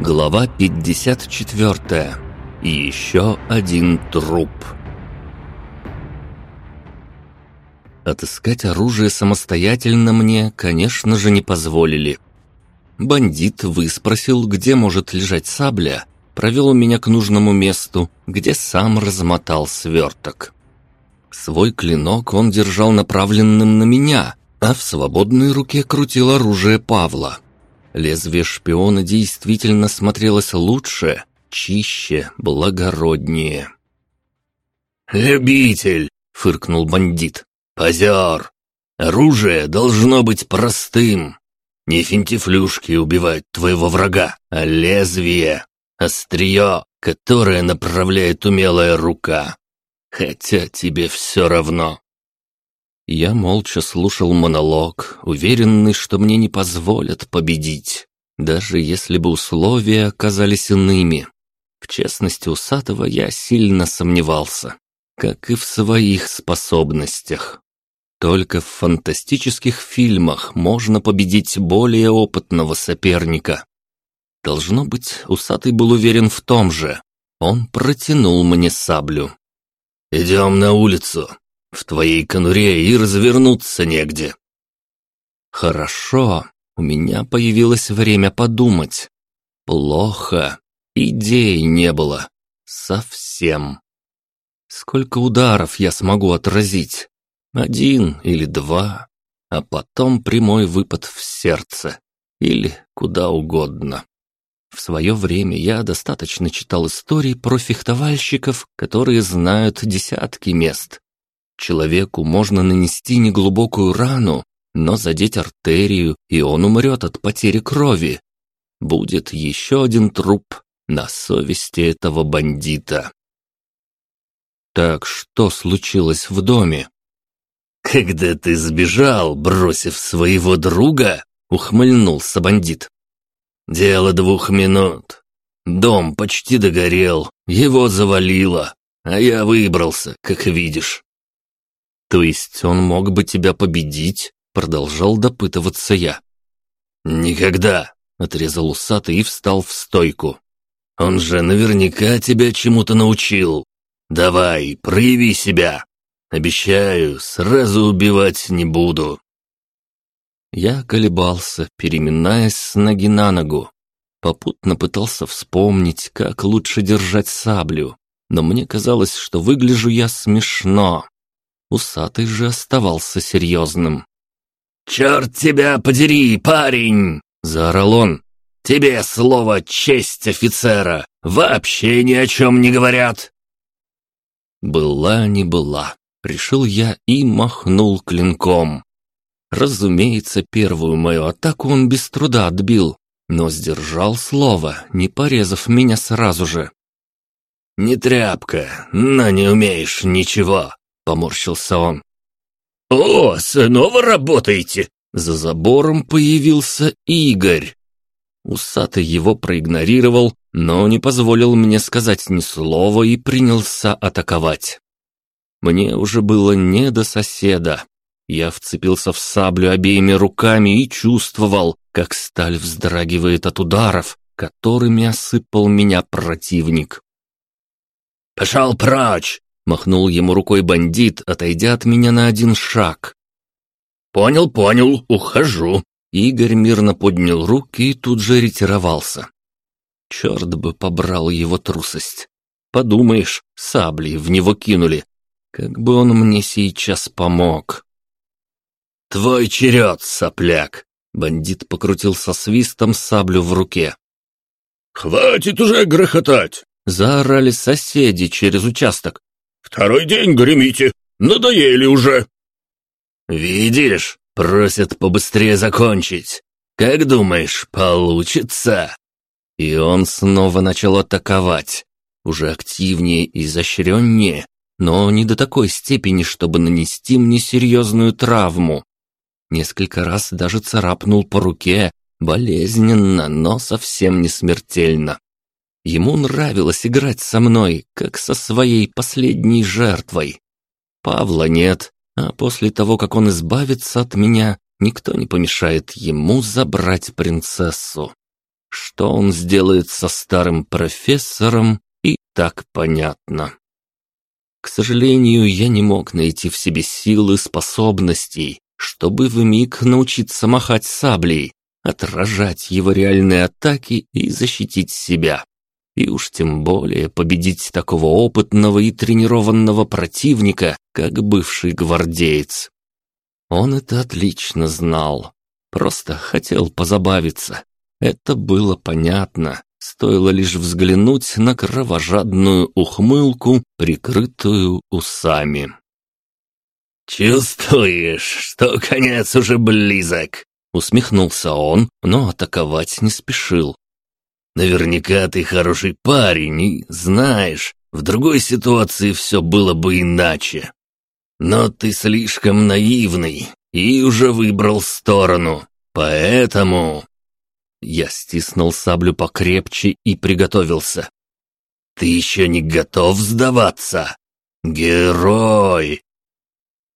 Глава 54. И еще один труп. Отыскать оружие самостоятельно мне, конечно же, не позволили. Бандит выспросил, где может лежать сабля, провел меня к нужному месту, где сам размотал сверток. Свой клинок он держал направленным на меня, а в свободной руке крутил оружие Павла. Лезвие шпиона действительно смотрелось лучше, чище, благороднее. «Любитель!» — фыркнул бандит. «Позер! Оружие должно быть простым. Не финтифлюшки убивают твоего врага, а лезвие, острие, которое направляет умелая рука. Хотя тебе все равно. Я молча слушал монолог, уверенный, что мне не позволят победить, даже если бы условия оказались иными. В честности Усатого я сильно сомневался, как и в своих способностях. Только в фантастических фильмах можно победить более опытного соперника. Должно быть, Усатый был уверен в том же. Он протянул мне саблю. «Идем на улицу», в твоей конуре и развернуться негде». «Хорошо, у меня появилось время подумать. Плохо, идей не было. Совсем. Сколько ударов я смогу отразить? Один или два, а потом прямой выпад в сердце. Или куда угодно. В свое время я достаточно читал истории про фехтовальщиков, которые знают десятки мест, Человеку можно нанести неглубокую рану, но задеть артерию, и он умрет от потери крови. Будет еще один труп на совести этого бандита. Так что случилось в доме? «Когда ты сбежал, бросив своего друга?» — ухмыльнулся бандит. «Дело двух минут. Дом почти догорел, его завалило, а я выбрался, как видишь. «То есть он мог бы тебя победить?» Продолжал допытываться я. «Никогда!» — отрезал усатый и встал в стойку. «Он же наверняка тебя чему-то научил. Давай, прояви себя. Обещаю, сразу убивать не буду». Я колебался, переминаясь с ноги на ногу. Попутно пытался вспомнить, как лучше держать саблю, но мне казалось, что выгляжу я смешно. Усатый же оставался серьезным. «Черт тебя подери, парень!» — заорал он. «Тебе слово «честь офицера» вообще ни о чем не говорят!» Была не была, решил я и махнул клинком. Разумеется, первую мою атаку он без труда отбил, но сдержал слово, не порезав меня сразу же. «Не тряпка, но не умеешь ничего», поморщился он. «О, снова работаете?» За забором появился Игорь. Усатый его проигнорировал, но не позволил мне сказать ни слова и принялся атаковать. Мне уже было не до соседа. Я вцепился в саблю обеими руками и чувствовал, как сталь вздрагивает от ударов, которыми осыпал меня противник. «Пошел прочь! Махнул ему рукой бандит, отойдя от меня на один шаг. «Понял, понял, ухожу». Игорь мирно поднял руки и тут же ретировался. Черт бы побрал его трусость. Подумаешь, сабли в него кинули. Как бы он мне сейчас помог. «Твой черед, сопляк!» Бандит покрутил со свистом саблю в руке. «Хватит уже грохотать!» Заорали соседи через участок. Второй день гремите, надоели уже. Видишь, просят побыстрее закончить. Как думаешь, получится? И он снова начал атаковать. Уже активнее и изощреннее, но не до такой степени, чтобы нанести мне серьезную травму. Несколько раз даже царапнул по руке, болезненно, но совсем не смертельно. Ему нравилось играть со мной, как со своей последней жертвой. Павла нет, а после того, как он избавится от меня, никто не помешает ему забрать принцессу. Что он сделает со старым профессором, и так понятно. К сожалению, я не мог найти в себе силы способностей, чтобы в миг научиться махать саблей, отражать его реальные атаки и защитить себя. И уж тем более победить такого опытного и тренированного противника, как бывший гвардеец. Он это отлично знал. Просто хотел позабавиться. Это было понятно. Стоило лишь взглянуть на кровожадную ухмылку, прикрытую усами. «Чувствуешь, что конец уже близок?» Усмехнулся он, но атаковать не спешил. «Наверняка ты хороший парень и знаешь, в другой ситуации все было бы иначе. Но ты слишком наивный и уже выбрал сторону, поэтому...» Я стиснул саблю покрепче и приготовился. «Ты еще не готов сдаваться? Герой!»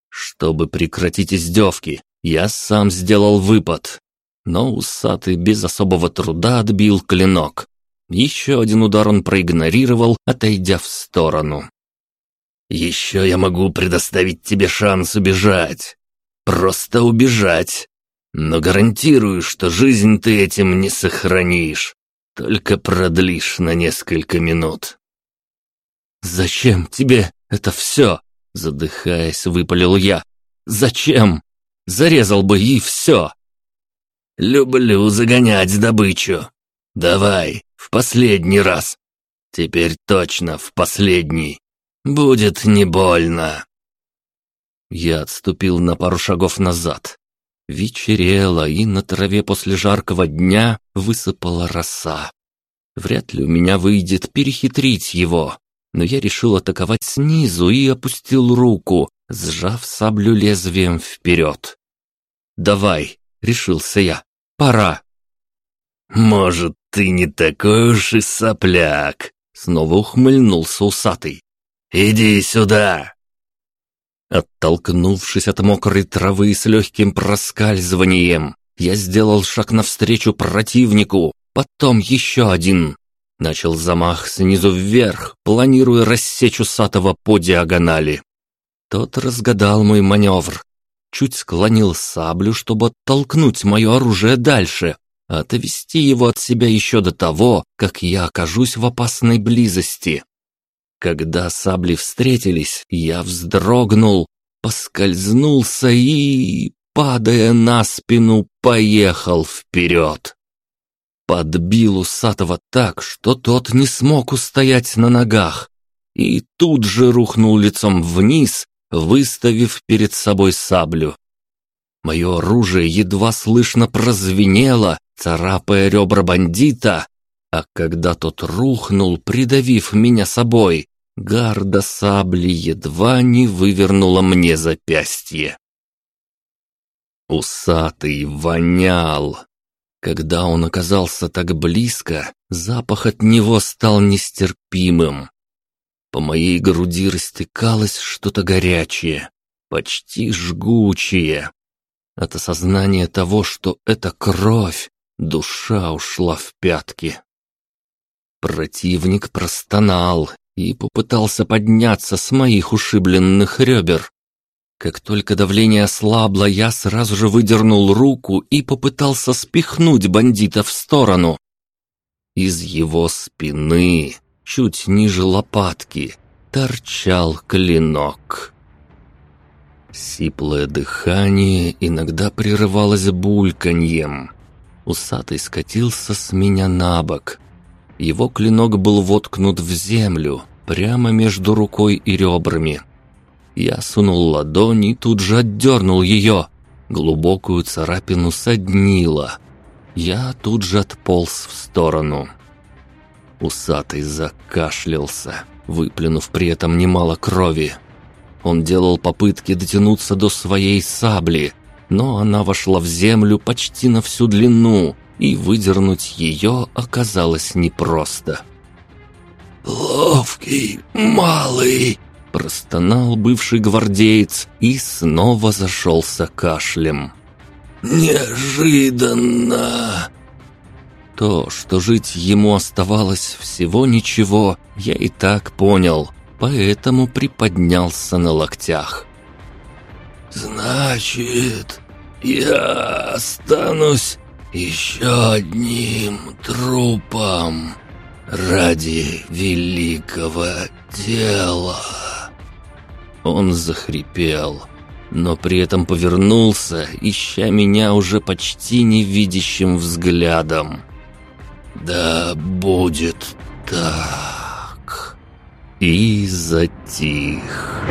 Чтобы прекратить издевки, я сам сделал выпад. Но усатый без особого труда отбил клинок. Еще один удар он проигнорировал, отойдя в сторону. «Еще я могу предоставить тебе шанс убежать. Просто убежать. Но гарантирую, что жизнь ты этим не сохранишь. Только продлишь на несколько минут». «Зачем тебе это все?» Задыхаясь, выпалил я. «Зачем? Зарезал бы и все!» «Люблю загонять добычу. Давай, в последний раз. Теперь точно в последний. Будет не больно». Я отступил на пару шагов назад. Вечерело, и на траве после жаркого дня высыпала роса. Вряд ли у меня выйдет перехитрить его но я решил атаковать снизу и опустил руку, сжав саблю лезвием вперед. «Давай», — решился я, — «пора». «Может, ты не такой уж и сопляк», — снова ухмыльнулся усатый. «Иди сюда!» Оттолкнувшись от мокрой травы с легким проскальзыванием, я сделал шаг навстречу противнику, потом еще один. Начал замах снизу вверх, планируя рассечь усатого по диагонали. Тот разгадал мой маневр. Чуть склонил саблю, чтобы оттолкнуть мое оружие дальше, отвести его от себя еще до того, как я окажусь в опасной близости. Когда сабли встретились, я вздрогнул, поскользнулся и, падая на спину, поехал вперед подбил усатого так, что тот не смог устоять на ногах, и тут же рухнул лицом вниз, выставив перед собой саблю. Мое оружие едва слышно прозвенело, царапая ребра бандита, а когда тот рухнул, придавив меня собой, гарда сабли едва не вывернула мне запястье. Усатый вонял, когда он оказался так близко, запах от него стал нестерпимым. По моей груди растекалось что-то горячее, почти жгучее. От осознания того, что это кровь, душа ушла в пятки. Противник простонал и попытался подняться с моих ушибленных ребер. Как только давление ослабло, я сразу же выдернул руку и попытался спихнуть бандита в сторону. Из его спины, чуть ниже лопатки, торчал клинок. Сиплое дыхание иногда прерывалось бульканьем. Усатый скатился с меня на бок. Его клинок был воткнут в землю, прямо между рукой и ребрами. Я сунул ладонь и тут же отдернул ее. Глубокую царапину соднило. Я тут же отполз в сторону. Усатый закашлялся, выплюнув при этом немало крови. Он делал попытки дотянуться до своей сабли, но она вошла в землю почти на всю длину, и выдернуть ее оказалось непросто. «Ловкий, малый!» Простонал бывший гвардеец и снова зашелся кашлем. «Неожиданно!» То, что жить ему оставалось всего ничего, я и так понял, поэтому приподнялся на локтях. «Значит, я останусь еще одним трупом ради великого дела». Он захрипел, но при этом повернулся, ища меня уже почти невидящим взглядом. «Да будет так!» И затих.